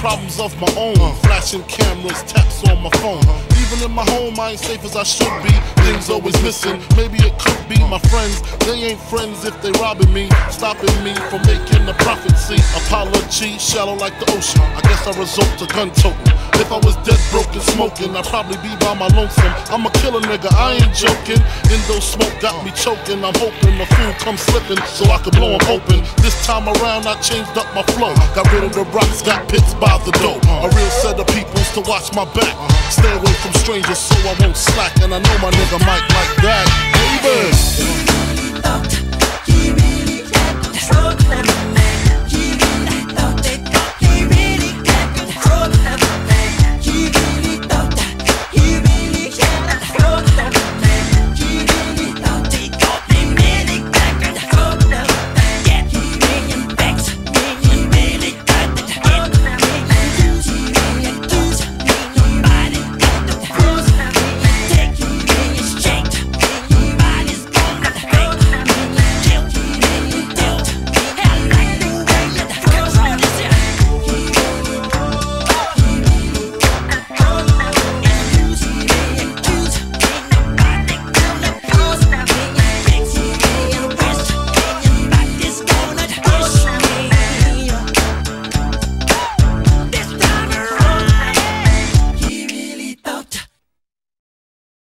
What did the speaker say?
problems of my own. Flashing cameras, taps on my phone. Even in my home, I ain't safe as I should be. Things always missing. Maybe it could be my friends. They ain't friends if they robbing me, stopping me from making a profit. See, apology shallow like the ocean. I guess I resort to gun toting. If I was dead, broken, smoking, I'd probably be by my lonesome. I'm a killer nigga, I ain't joking. Indo smoke got me choking. I'm hoping the fool comes slipping so I can blow 'em open. This time around, I changed up my flow. Got rid of the rocks, got pits by the door. A real set of peoples to watch my back. Stay away from strangers so I won't slack. And I know my nigga might like that. Baby.